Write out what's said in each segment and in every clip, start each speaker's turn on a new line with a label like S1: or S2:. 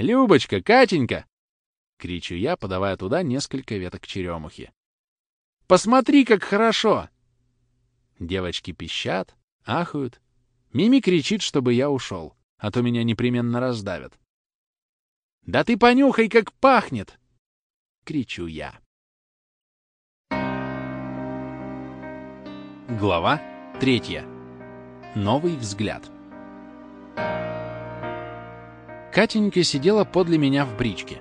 S1: Любочка, Катенька!» — кричу я, подавая туда несколько веток черемухи. «Посмотри, как хорошо!» Девочки пищат, ахают. Мими кричит, чтобы я ушел, а то меня непременно раздавят. «Да ты понюхай, как пахнет!» — кричу я. Глава третья. Новый взгляд. Катенька сидела подле меня в бричке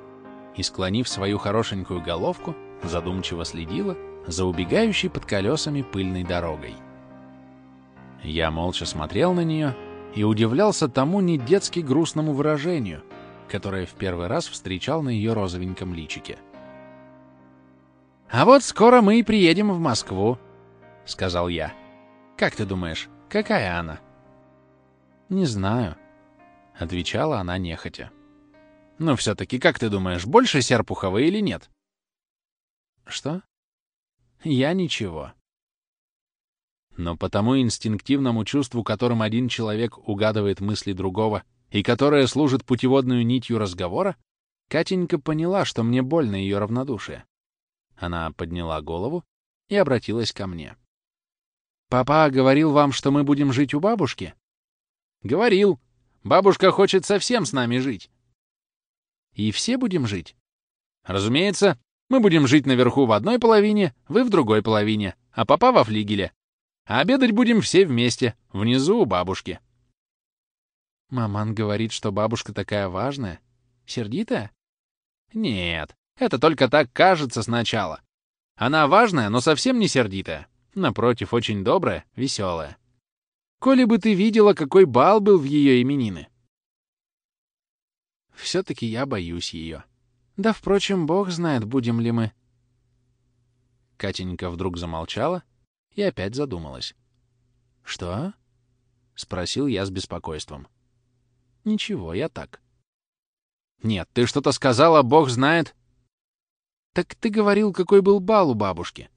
S1: и, склонив свою хорошенькую головку, задумчиво следила за убегающей под колесами пыльной дорогой. Я молча смотрел на нее и удивлялся тому недетски грустному выражению, которое в первый раз встречал на ее розовеньком личике. «А вот скоро мы и приедем в Москву», — сказал я. «Как ты думаешь, какая она?» «Не знаю», — отвечала она нехотя. «Ну, все-таки, как ты думаешь, больше Серпухова или нет?» «Что?» «Я ничего», но по тому инстинктивному чувству, которым один человек угадывает мысли другого и которое служит путеводную нитью разговора, Катенька поняла, что мне больно ее равнодушие. Она подняла голову и обратилась ко мне. «Папа говорил вам, что мы будем жить у бабушки?» «Говорил. Бабушка хочет совсем с нами жить». «И все будем жить?» «Разумеется. Мы будем жить наверху в одной половине, вы в другой половине, а папа во флигеле. А обедать будем все вместе, внизу у бабушки. Маман говорит, что бабушка такая важная. Сердитая? Нет, это только так кажется сначала. Она важная, но совсем не сердитая. Напротив, очень добрая, веселая. Коли бы ты видела, какой бал был в ее именины. Все-таки я боюсь ее. Да, впрочем, бог знает, будем ли мы. Катенька вдруг замолчала, и опять задумалась. «Что?» — спросил я с беспокойством. «Ничего, я так». «Нет, ты что-то сказала, бог знает». «Так ты говорил, какой был бал у бабушки».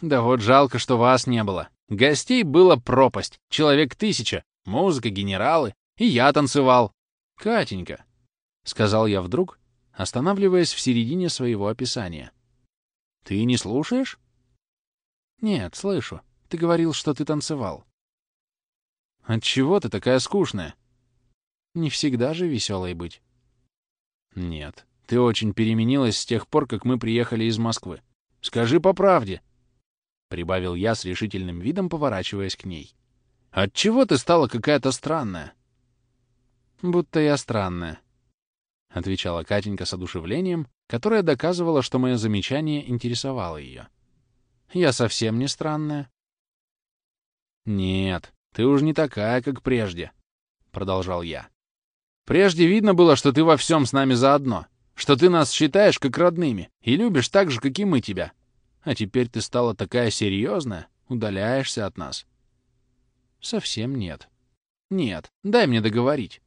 S1: «Да вот жалко, что вас не было. Гостей было пропасть, человек тысяча, музыка, генералы, и я танцевал. Катенька», — сказал я вдруг, останавливаясь в середине своего описания. «Ты не слушаешь?» «Нет, слышу. Ты говорил, что ты танцевал». «Отчего ты такая скучная?» «Не всегда же веселой быть». «Нет, ты очень переменилась с тех пор, как мы приехали из Москвы. Скажи по правде!» Прибавил я с решительным видом, поворачиваясь к ней. «Отчего ты стала какая-то странная?» «Будто я странная», — отвечала Катенька с одушевлением, которое доказывало, что мое замечание интересовало ее. Я совсем не странная. Нет, ты уж не такая, как прежде, — продолжал я. Прежде видно было, что ты во всем с нами заодно, что ты нас считаешь как родными и любишь так же, как и мы тебя. А теперь ты стала такая серьезная, удаляешься от нас. Совсем нет. Нет, дай мне договорить.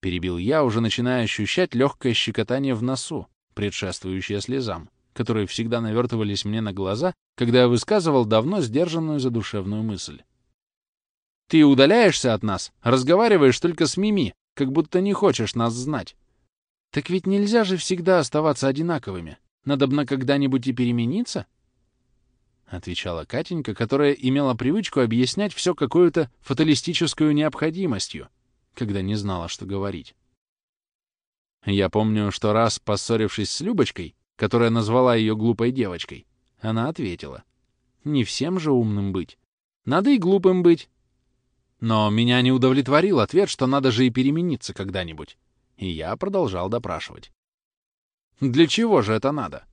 S1: Перебил я, уже начиная ощущать легкое щекотание в носу, предшествующее слезам которые всегда навертывались мне на глаза, когда я высказывал давно сдержанную задушевную мысль. «Ты удаляешься от нас, разговариваешь только с Мими, как будто не хочешь нас знать. Так ведь нельзя же всегда оставаться одинаковыми. Надо бы когда-нибудь и перемениться?» Отвечала Катенька, которая имела привычку объяснять все какую-то фаталистическую необходимостью, когда не знала, что говорить. Я помню, что раз, поссорившись с Любочкой, которая назвала ее глупой девочкой, она ответила. «Не всем же умным быть. Надо и глупым быть». Но меня не удовлетворил ответ, что надо же и перемениться когда-нибудь. И я продолжал допрашивать. «Для чего же это надо?»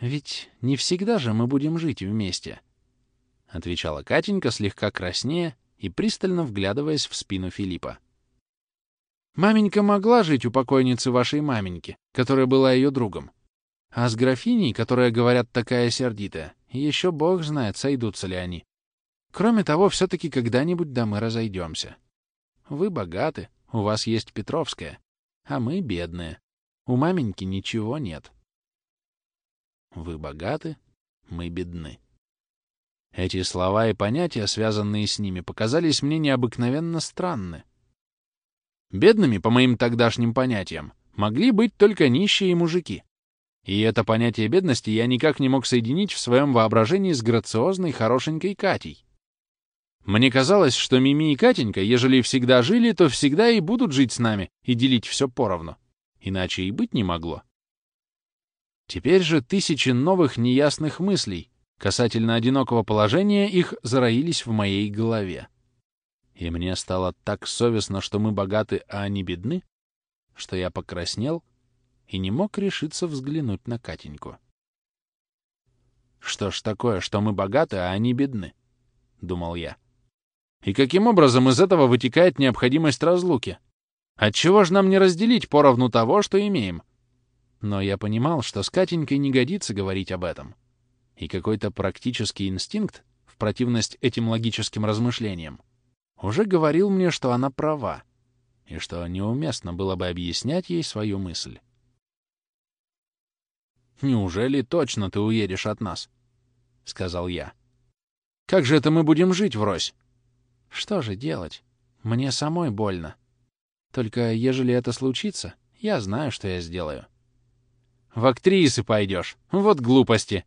S1: «Ведь не всегда же мы будем жить вместе», — отвечала Катенька, слегка краснея и пристально вглядываясь в спину Филиппа. Маменька могла жить у покойницы вашей маменьки, которая была ее другом. А с графиней, которая, говорят, такая сердитая, еще бог знает, сойдутся ли они. Кроме того, все-таки когда-нибудь да мы разойдемся. Вы богаты, у вас есть Петровская, а мы бедные. У маменьки ничего нет. Вы богаты, мы бедны. Эти слова и понятия, связанные с ними, показались мне необыкновенно странны. Бедными, по моим тогдашним понятиям, могли быть только нищие мужики. И это понятие бедности я никак не мог соединить в своем воображении с грациозной, хорошенькой Катей. Мне казалось, что Мими и Катенька, ежели всегда жили, то всегда и будут жить с нами и делить все поровну. Иначе и быть не могло. Теперь же тысячи новых неясных мыслей касательно одинокого положения их зароились в моей голове. И мне стало так совестно, что мы богаты, а они бедны, что я покраснел и не мог решиться взглянуть на Катеньку. «Что ж такое, что мы богаты, а они бедны?» — думал я. «И каким образом из этого вытекает необходимость разлуки? Отчего же нам не разделить поровну того, что имеем?» Но я понимал, что с Катенькой не годится говорить об этом. И какой-то практический инстинкт, в противность этим логическим размышлениям, уже говорил мне, что она права, и что неуместно было бы объяснять ей свою мысль. «Неужели точно ты уедешь от нас?» — сказал я. «Как же это мы будем жить врозь?» «Что же делать? Мне самой больно. Только ежели это случится, я знаю, что я сделаю». «В актрисы пойдешь. Вот глупости!»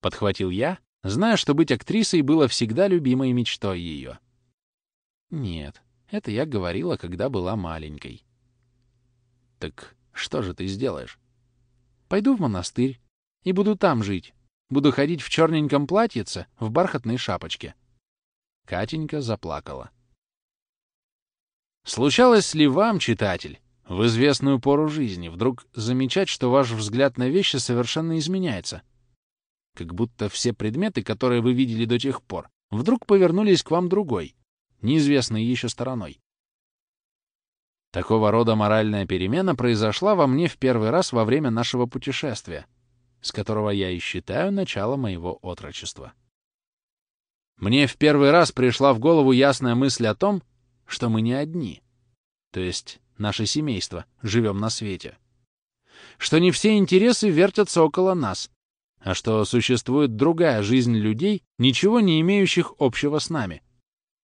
S1: Подхватил я, зная, что быть актрисой было всегда любимой мечтой ее. «Нет, это я говорила, когда была маленькой». «Так что же ты сделаешь?» Пойду в монастырь и буду там жить. Буду ходить в черненьком платьице, в бархатной шапочке. Катенька заплакала. Случалось ли вам, читатель, в известную пору жизни вдруг замечать, что ваш взгляд на вещи совершенно изменяется? Как будто все предметы, которые вы видели до тех пор, вдруг повернулись к вам другой, неизвестной еще стороной. Такого рода моральная перемена произошла во мне в первый раз во время нашего путешествия, с которого я и считаю начало моего отрочества. Мне в первый раз пришла в голову ясная мысль о том, что мы не одни, то есть наше семейство, живем на свете. Что не все интересы вертятся около нас, а что существует другая жизнь людей, ничего не имеющих общего с нами,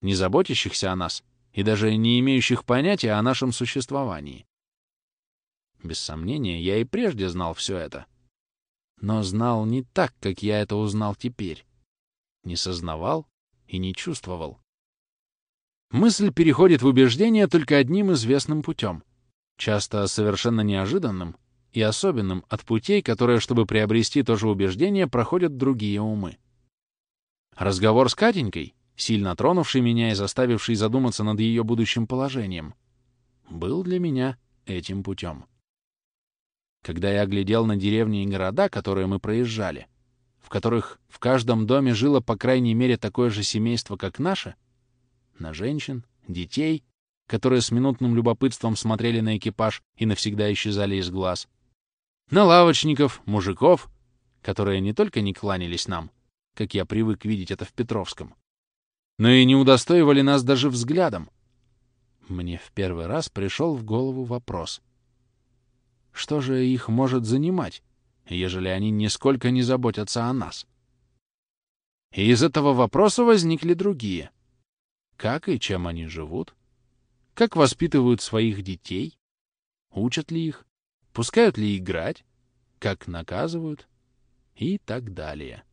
S1: не заботящихся о нас и даже не имеющих понятия о нашем существовании. Без сомнения, я и прежде знал все это. Но знал не так, как я это узнал теперь. Не сознавал и не чувствовал. Мысль переходит в убеждение только одним известным путем, часто совершенно неожиданным и особенным от путей, которые, чтобы приобрести то же убеждение, проходят другие умы. Разговор с Катенькой сильно тронувший меня и заставивший задуматься над ее будущим положением, был для меня этим путем. Когда я глядел на деревни и города, которые мы проезжали, в которых в каждом доме жило по крайней мере такое же семейство, как наше, на женщин, детей, которые с минутным любопытством смотрели на экипаж и навсегда исчезали из глаз, на лавочников, мужиков, которые не только не кланялись нам, как я привык видеть это в Петровском, но и не удостоивали нас даже взглядом. Мне в первый раз пришел в голову вопрос. Что же их может занимать, ежели они нисколько не заботятся о нас? И из этого вопроса возникли другие. Как и чем они живут? Как воспитывают своих детей? Учат ли их? Пускают ли играть? Как наказывают? И так далее.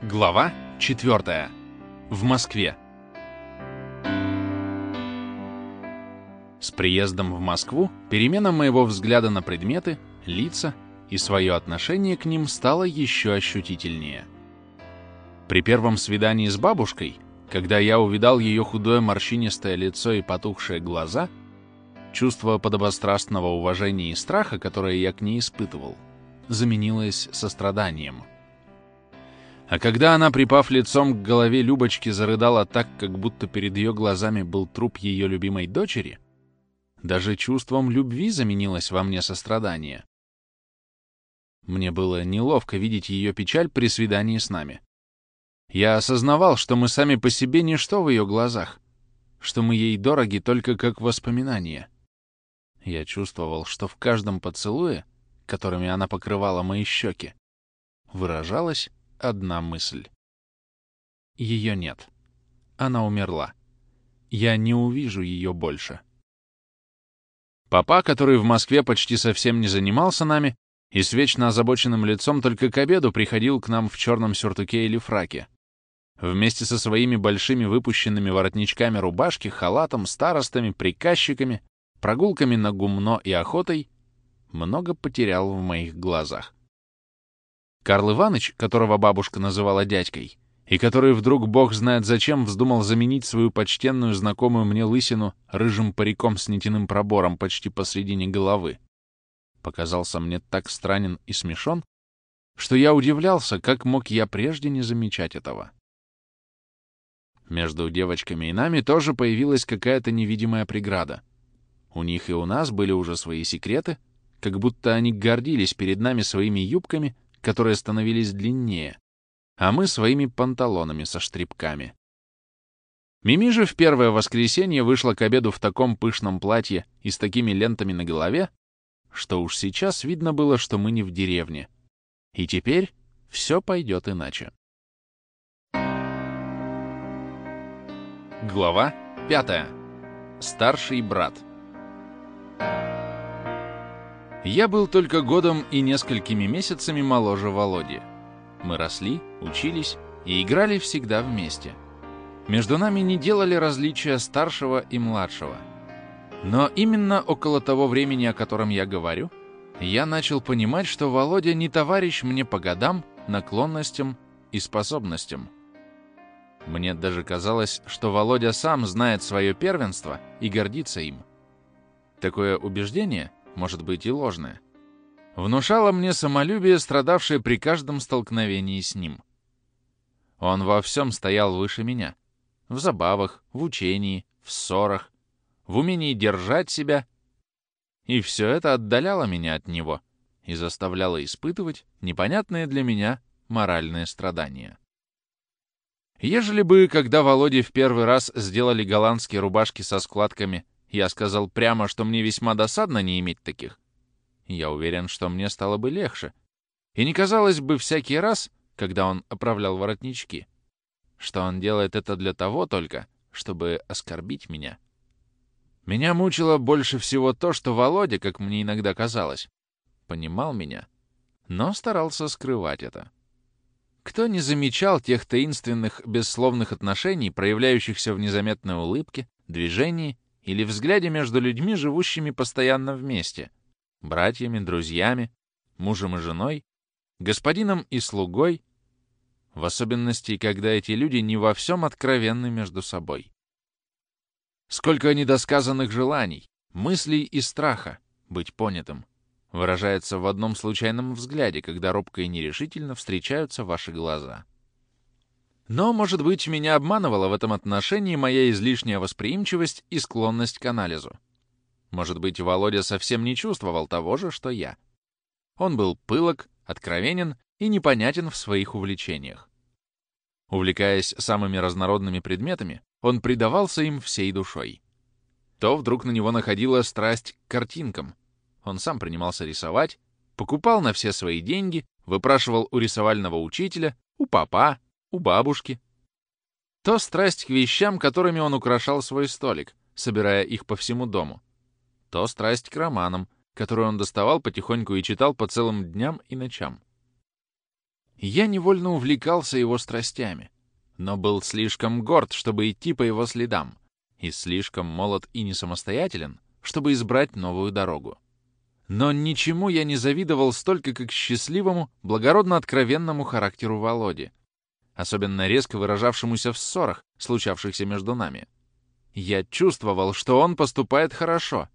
S1: Глава 4. В Москве. С приездом в Москву перемена моего взгляда на предметы, лица и свое отношение к ним стала еще ощутительнее. При первом свидании с бабушкой, когда я увидал ее худое морщинистое лицо и потухшие глаза, чувство подобострастного уважения и страха, которое я к ней испытывал, заменилось состраданием — а когда она, припав лицом к голове Любочки, зарыдала так, как будто перед ее глазами был труп ее любимой дочери, даже чувством любви заменилось во мне сострадание. Мне было неловко видеть ее печаль при свидании с нами. Я осознавал, что мы сами по себе ничто в ее глазах, что мы ей дороги только как воспоминания. Я чувствовал, что в каждом поцелуе, которыми она покрывала мои щеки, выражалась одна мысль. Ее нет. Она умерла. я не увижу ее больше. Папа, который в Москве почти совсем не занимался нами и с вечно озабоченным лицом только к обеду приходил к нам в черном сюртуке или фраке, вместе со своими большими выпущенными воротничками рубашки, халатом, старостами, приказчиками, прогулками на гумно и охотой, много потерял в моих глазах. Карл Иванович, которого бабушка называла дядькой, и который вдруг, бог знает зачем, вздумал заменить свою почтенную знакомую мне лысину рыжим париком с нитяным пробором почти посредине головы, показался мне так странен и смешон, что я удивлялся, как мог я прежде не замечать этого. Между девочками и нами тоже появилась какая-то невидимая преграда. У них и у нас были уже свои секреты, как будто они гордились перед нами своими юбками, которые становились длиннее, а мы своими панталонами со штрипками. Мими же в первое воскресенье вышла к обеду в таком пышном платье и с такими лентами на голове, что уж сейчас видно было, что мы не в деревне. И теперь все пойдет иначе. Глава 5. Старший брат. Я был только годом и несколькими месяцами моложе Володи. Мы росли, учились и играли всегда вместе. Между нами не делали различия старшего и младшего. Но именно около того времени, о котором я говорю, я начал понимать, что Володя не товарищ мне по годам, наклонностям и способностям. Мне даже казалось, что Володя сам знает свое первенство и гордится им. Такое убеждение, может быть и ложное, внушало мне самолюбие, страдавшее при каждом столкновении с ним. Он во всем стоял выше меня. В забавах, в учении, в ссорах, в умении держать себя. И все это отдаляло меня от него и заставляло испытывать непонятные для меня моральные страдания. Ежели бы, когда Володе в первый раз сделали голландские рубашки со складками, я сказал прямо, что мне весьма досадно не иметь таких, я уверен, что мне стало бы легче. И не казалось бы всякий раз, когда он оправлял воротнички, что он делает это для того только, чтобы оскорбить меня. Меня мучило больше всего то, что Володя, как мне иногда казалось, понимал меня, но старался скрывать это. Кто не замечал тех таинственных, бессловных отношений, проявляющихся в незаметной улыбке, движении или взгляде между людьми, живущими постоянно вместе, братьями, друзьями, мужем и женой, господином и слугой, в особенности, когда эти люди не во всем откровенны между собой. Сколько недосказанных желаний, мыслей и страха быть понятым выражается в одном случайном взгляде, когда робко и нерешительно встречаются ваши глаза. Но, может быть, меня обманывала в этом отношении моя излишняя восприимчивость и склонность к анализу. Может быть, Володя совсем не чувствовал того же, что я. Он был пылок, откровенен и непонятен в своих увлечениях. Увлекаясь самыми разнородными предметами, он предавался им всей душой. То вдруг на него находила страсть к картинкам, он сам принимался рисовать, покупал на все свои деньги, выпрашивал у рисовального учителя, у папа, у бабушки. То страсть к вещам, которыми он украшал свой столик, собирая их по всему дому. То страсть к романам, которые он доставал потихоньку и читал по целым дням и ночам. Я невольно увлекался его страстями, но был слишком горд, чтобы идти по его следам, и слишком молод и не самостоятелен, чтобы избрать новую дорогу. Но ничему я не завидовал столько, как счастливому, благородно-откровенному характеру Володи, особенно резко выражавшемуся в ссорах, случавшихся между нами. Я чувствовал, что он поступает хорошо,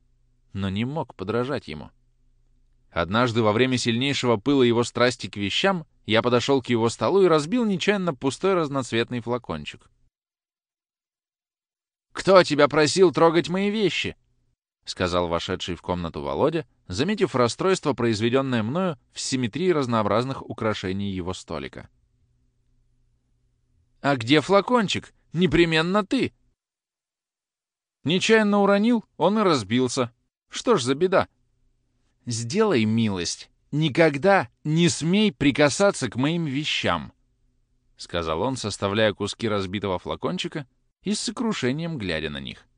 S1: но не мог подражать ему. Однажды во время сильнейшего пыла его страсти к вещам я подошел к его столу и разбил нечаянно пустой разноцветный флакончик. «Кто тебя просил трогать мои вещи?» — сказал вошедший в комнату Володя, заметив расстройство, произведенное мною в симметрии разнообразных украшений его столика. «А где флакончик? Непременно ты!» Нечаянно уронил, он и разбился. Что ж за беда? «Сделай милость, никогда не смей прикасаться к моим вещам», — сказал он, составляя куски разбитого флакончика и с сокрушением глядя на них.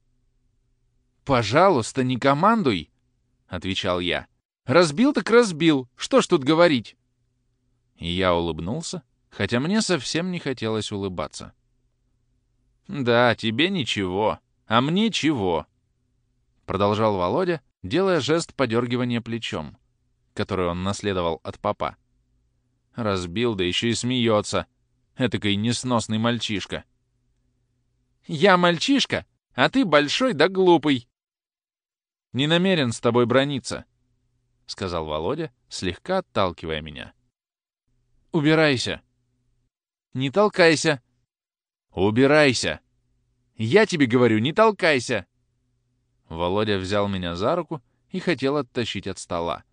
S1: «Пожалуйста, не командуй!» — отвечал я. «Разбил так разбил! Что ж тут говорить?» И я улыбнулся, хотя мне совсем не хотелось улыбаться. «Да, тебе ничего, а мне чего?» Продолжал Володя, делая жест подергивания плечом, который он наследовал от папа. Разбил, да еще и смеется. Этакой несносный мальчишка. «Я мальчишка, а ты большой да глупый!» «Не намерен с тобой брониться», — сказал Володя, слегка отталкивая меня. «Убирайся!» «Не толкайся!» «Убирайся!» «Я тебе говорю, не толкайся!» Володя взял меня за руку и хотел оттащить от стола.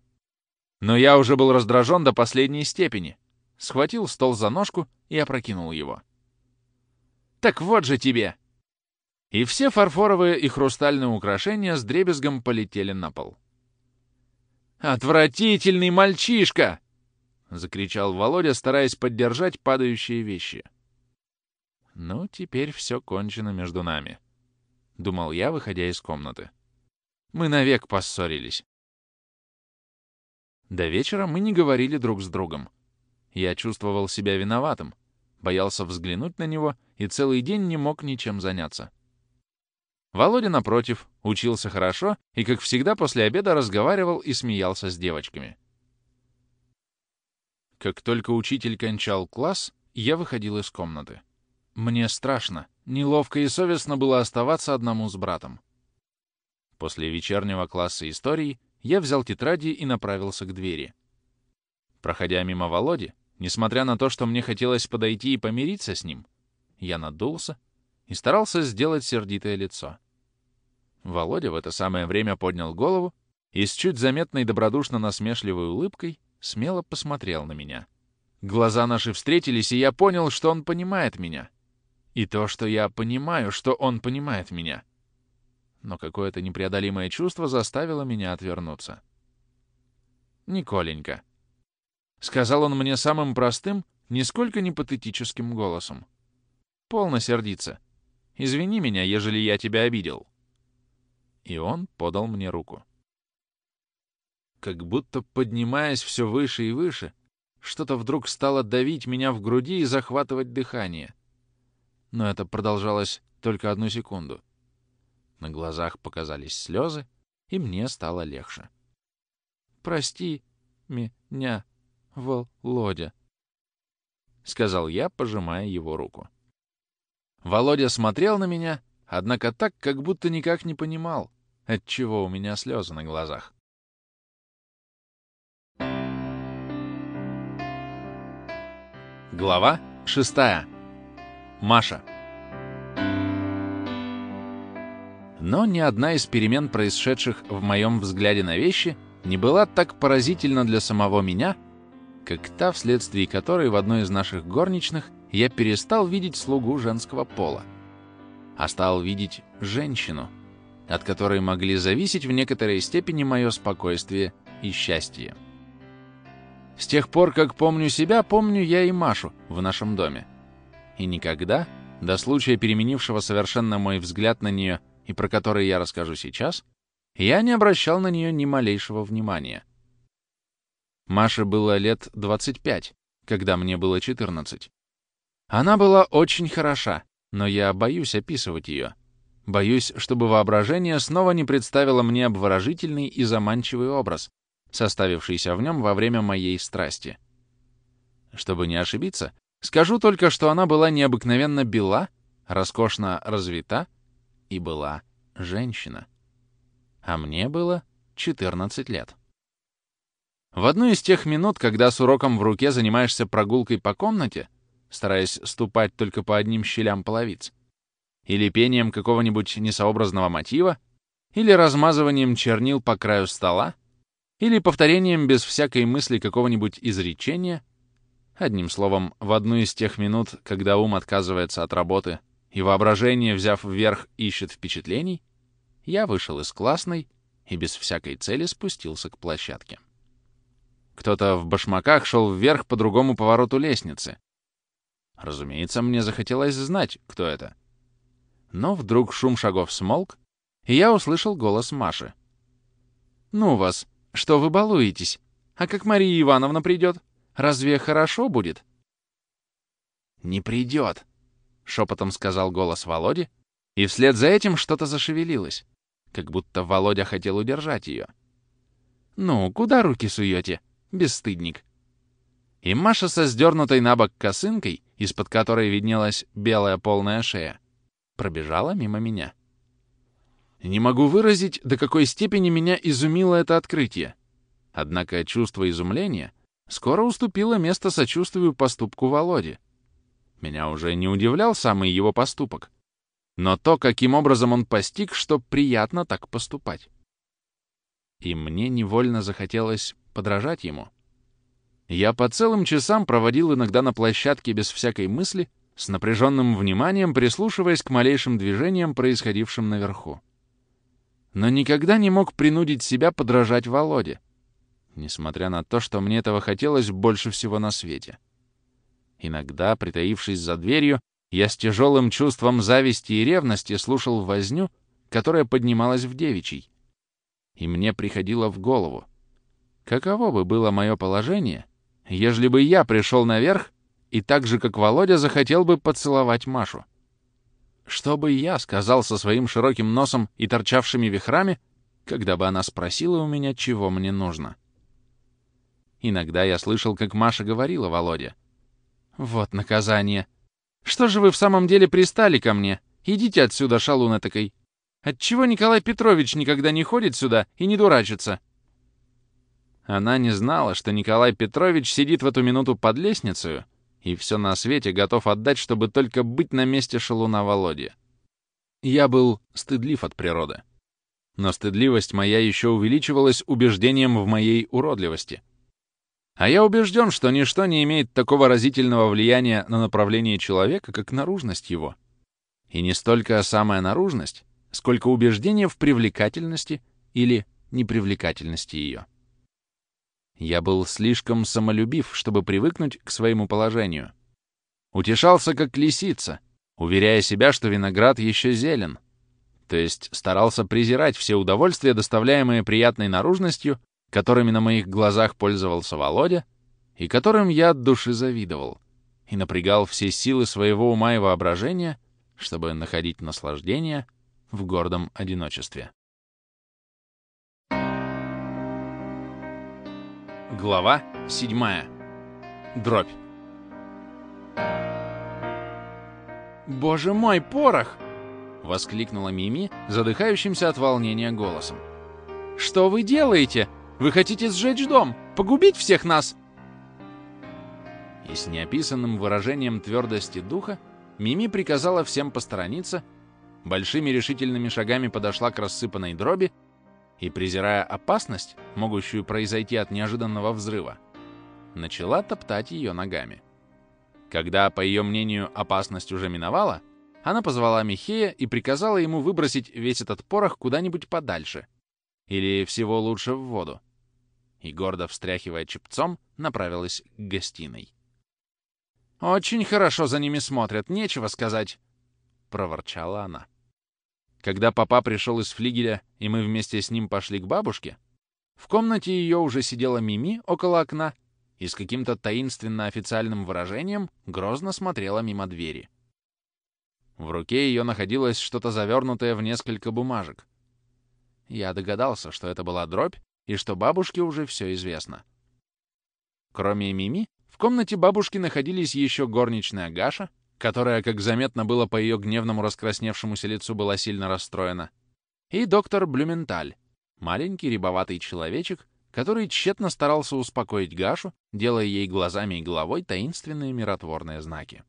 S1: Но я уже был раздражен до последней степени. Схватил стол за ножку и опрокинул его. «Так вот же тебе!» И все фарфоровые и хрустальные украшения с дребезгом полетели на пол. «Отвратительный мальчишка!» — закричал Володя, стараясь поддержать падающие вещи. «Ну, теперь все кончено между нами», — думал я, выходя из комнаты. «Мы навек поссорились». До вечера мы не говорили друг с другом. Я чувствовал себя виноватым, боялся взглянуть на него и целый день не мог ничем заняться. Володя, напротив, учился хорошо и, как всегда, после обеда разговаривал и смеялся с девочками. Как только учитель кончал класс, я выходил из комнаты. Мне страшно, неловко и совестно было оставаться одному с братом. После вечернего класса истории я взял тетради и направился к двери. Проходя мимо Володи, несмотря на то, что мне хотелось подойти и помириться с ним, я надулся и старался сделать сердитое лицо. Володя в это самое время поднял голову и с чуть заметной добродушно-насмешливой улыбкой смело посмотрел на меня. Глаза наши встретились, и я понял, что он понимает меня. И то, что я понимаю, что он понимает меня. Но какое-то непреодолимое чувство заставило меня отвернуться. «Николенька», — сказал он мне самым простым, нисколько не патетическим голосом. «Полно сердиться. Извини меня, ежели я тебя обидел». И он подал мне руку как будто поднимаясь все выше и выше, что-то вдруг стало давить меня в груди и захватывать дыхание. Но это продолжалось только одну секунду. На глазах показались слезы, и мне стало легче. «Прости меня, Володя», — сказал я, пожимая его руку. Володя смотрел на меня, однако так, как будто никак не понимал, отчего у меня слезы на глазах. Глава 6. Маша. Но ни одна из перемен, происшедших в моем взгляде на вещи, не была так поразительна для самого меня, как та, вследствие которой в одной из наших горничных я перестал видеть слугу женского пола, а стал видеть женщину, от которой могли зависеть в некоторой степени мое спокойствие и счастье. С тех пор, как помню себя, помню я и Машу в нашем доме. И никогда, до случая переменившего совершенно мой взгляд на нее и про который я расскажу сейчас, я не обращал на нее ни малейшего внимания. Маше было лет 25, когда мне было 14. Она была очень хороша, но я боюсь описывать ее. Боюсь, чтобы воображение снова не представило мне обворожительный и заманчивый образ, составившийся в нем во время моей страсти. Чтобы не ошибиться, скажу только, что она была необыкновенно бела, роскошно развита и была женщина. А мне было 14 лет. В одну из тех минут, когда с уроком в руке занимаешься прогулкой по комнате, стараясь ступать только по одним щелям половиц, или пением какого-нибудь несообразного мотива, или размазыванием чернил по краю стола, или повторением без всякой мысли какого-нибудь изречения, одним словом, в одну из тех минут, когда ум отказывается от работы и воображение, взяв вверх, ищет впечатлений, я вышел из классной и без всякой цели спустился к площадке. Кто-то в башмаках шел вверх по другому повороту лестницы. Разумеется, мне захотелось знать, кто это. Но вдруг шум шагов смолк, и я услышал голос Маши. «Ну вас, что вы балуетесь? А как Мария Ивановна придет? Разве хорошо будет?» «Не придет», — шепотом сказал голос Володи, и вслед за этим что-то зашевелилось, как будто Володя хотел удержать ее. «Ну, куда руки суете, бесстыдник?» И Маша со сдернутой на бок косынкой, из-под которой виднелась белая полная шея, пробежала мимо меня. Не могу выразить, до какой степени меня изумило это открытие. Однако чувство изумления скоро уступило место сочувствию поступку Володи. Меня уже не удивлял самый его поступок, но то, каким образом он постиг, что приятно так поступать. И мне невольно захотелось подражать ему. Я по целым часам проводил иногда на площадке без всякой мысли, с напряженным вниманием прислушиваясь к малейшим движениям, происходившим наверху. Но никогда не мог принудить себя подражать Володе, несмотря на то, что мне этого хотелось больше всего на свете. Иногда, притаившись за дверью, я с тяжелым чувством зависти и ревности слушал возню, которая поднималась в девичий. И мне приходило в голову, каково бы было мое положение, ежели бы я пришел наверх и так же, как Володя, захотел бы поцеловать Машу. Что бы я сказал со своим широким носом и торчавшими вихрами, когда бы она спросила у меня, чего мне нужно? Иногда я слышал, как Маша говорила Володе. «Вот наказание. Что же вы в самом деле пристали ко мне? Идите отсюда, шалун такой. Отчего Николай Петрович никогда не ходит сюда и не дурачится?» Она не знала, что Николай Петрович сидит в эту минуту под лестницей и все на свете готов отдать, чтобы только быть на месте шалуна Володи. Я был стыдлив от природы. Но стыдливость моя еще увеличивалась убеждением в моей уродливости. А я убежден, что ничто не имеет такого разительного влияния на направление человека, как наружность его. И не столько самая наружность, сколько убеждение в привлекательности или непривлекательности ее. Я был слишком самолюбив, чтобы привыкнуть к своему положению. Утешался, как лисица, уверяя себя, что виноград еще зелен. То есть старался презирать все удовольствия, доставляемые приятной наружностью, которыми на моих глазах пользовался Володя, и которым я от души завидовал, и напрягал все силы своего ума и воображения, чтобы находить наслаждение в гордом одиночестве. Глава 7. Дробь. «Боже мой, порох!» — воскликнула Мими, задыхающимся от волнения голосом. «Что вы делаете? Вы хотите сжечь дом? Погубить всех нас?» И с неописанным выражением твердости духа Мими приказала всем посторониться, большими решительными шагами подошла к рассыпанной дроби и, презирая опасность, могущую произойти от неожиданного взрыва, начала топтать ее ногами. Когда, по ее мнению, опасность уже миновала, она позвала Михея и приказала ему выбросить весь этот порох куда-нибудь подальше, или всего лучше в воду, и, гордо встряхивая чепцом, направилась к гостиной. «Очень хорошо за ними смотрят, нечего сказать», — проворчала она. Когда папа пришел из флигеля, и мы вместе с ним пошли к бабушке, в комнате ее уже сидела Мими около окна и с каким-то таинственно официальным выражением грозно смотрела мимо двери. В руке ее находилось что-то завернутое в несколько бумажек. Я догадался, что это была дробь, и что бабушке уже все известно. Кроме Мими, в комнате бабушки находились еще горничная Гаша, которая, как заметно было по ее гневному раскрасневшемуся лицу, была сильно расстроена, и доктор Блюменталь, маленький рябоватый человечек, который тщетно старался успокоить Гашу, делая ей глазами и головой таинственные миротворные знаки.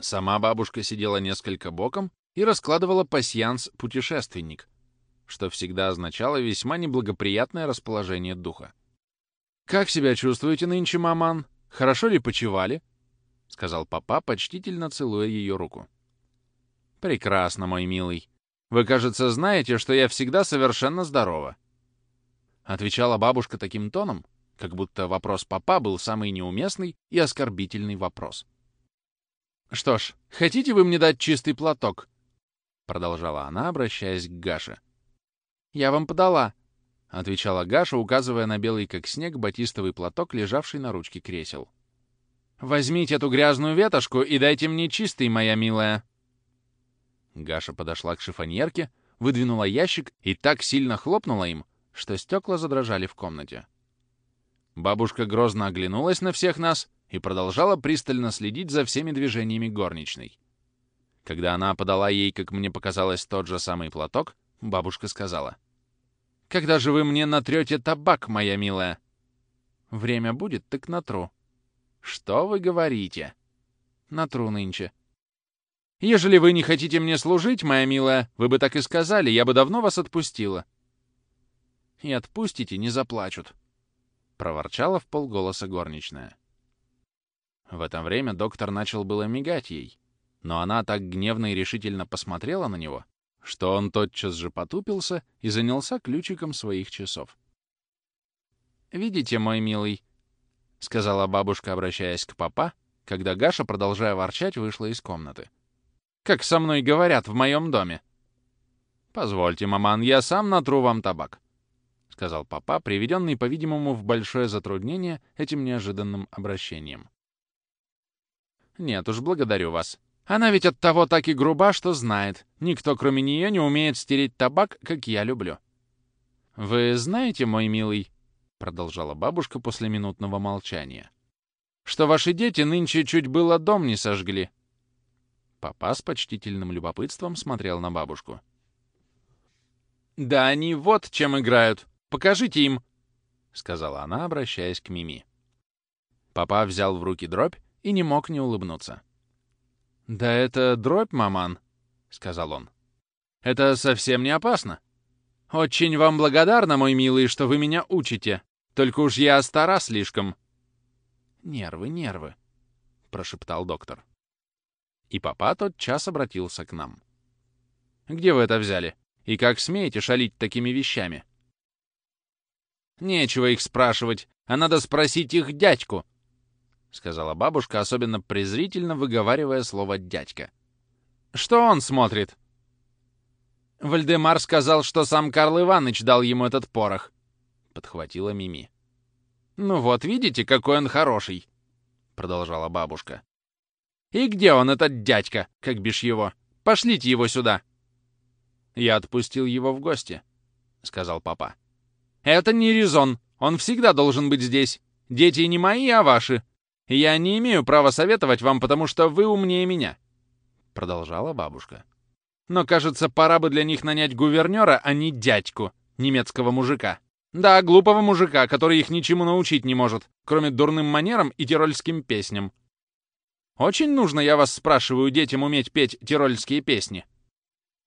S1: Сама бабушка сидела несколько боком и раскладывала пасьянс «путешественник», что всегда означало весьма неблагоприятное расположение духа. «Как себя чувствуете нынче, маман? Хорошо ли почевали?» — сказал папа, почтительно целуя ее руку. «Прекрасно, мой милый. Вы, кажется, знаете, что я всегда совершенно здорова». Отвечала бабушка таким тоном, как будто вопрос папа был самый неуместный и оскорбительный вопрос. «Что ж, хотите вы мне дать чистый платок?» Продолжала она, обращаясь к Гаше. «Я вам подала», — отвечала Гаша, указывая на белый как снег батистовый платок, лежавший на ручке кресел. «Возьмите эту грязную ветошку и дайте мне чистый, моя милая!» Гаша подошла к шифоньерке, выдвинула ящик и так сильно хлопнула им, что стекла задрожали в комнате. Бабушка грозно оглянулась на всех нас и продолжала пристально следить за всеми движениями горничной. Когда она подала ей, как мне показалось, тот же самый платок, бабушка сказала. «Когда же вы мне натрете табак, моя милая?» «Время будет, так натру». «Что вы говорите?» «Натру нынче». «Ежели вы не хотите мне служить, моя милая, вы бы так и сказали, я бы давно вас отпустила». «И отпустите, не заплачут», — проворчала в полголоса горничная. В это время доктор начал было мигать ей, но она так гневно и решительно посмотрела на него, что он тотчас же потупился и занялся ключиком своих часов. «Видите, мой милый», — сказала бабушка, обращаясь к папа, когда Гаша, продолжая ворчать, вышла из комнаты. «Как со мной говорят в моем доме». «Позвольте, маман, я сам натру вам табак», — сказал папа, приведенный, по-видимому, в большое затруднение этим неожиданным обращением. Нет уж, благодарю вас. Она ведь от того так и груба, что знает. Никто, кроме нее, не умеет стереть табак, как я люблю. «Вы знаете, мой милый», — продолжала бабушка после минутного молчания, «что ваши дети нынче чуть было дом не сожгли». Папа с почтительным любопытством смотрел на бабушку. «Да они вот чем играют. Покажите им», — сказала она, обращаясь к Мими. Папа взял в руки дробь и не мог не улыбнуться. «Да это дробь, маман», — сказал он. «Это совсем не опасно. Очень вам благодарна, мой милый, что вы меня учите. Только уж я стара слишком». «Нервы, нервы», — прошептал доктор. И папа тот час обратился к нам. «Где вы это взяли? И как смеете шалить такими вещами?» «Нечего их спрашивать, а надо спросить их дядьку», — сказала бабушка, особенно презрительно выговаривая слово «дядька». «Что он смотрит?» «Вальдемар сказал, что сам Карл Иванович дал ему этот порох», — подхватила Мими. «Ну вот, видите, какой он хороший», — продолжала бабушка. «И где он, этот дядька, как бишь его? Пошлите его сюда!» «Я отпустил его в гости», — сказал папа. «Это не резон. Он всегда должен быть здесь. Дети не мои, а ваши. «Я не имею права советовать вам, потому что вы умнее меня», — продолжала бабушка. «Но, кажется, пора бы для них нанять гувернера, а не дядьку, немецкого мужика. Да, глупого мужика, который их ничему научить не может, кроме дурным манерам и тирольским песням. Очень нужно, я вас спрашиваю, детям уметь петь тирольские песни.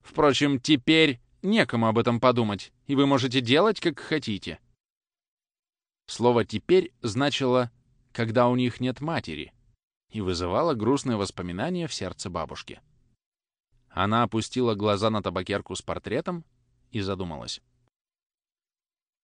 S1: Впрочем, теперь некому об этом подумать, и вы можете делать, как хотите». Слово «теперь» значило когда у них нет матери, и вызывала грустные воспоминания в сердце бабушки. Она опустила глаза на табакерку с портретом и задумалась.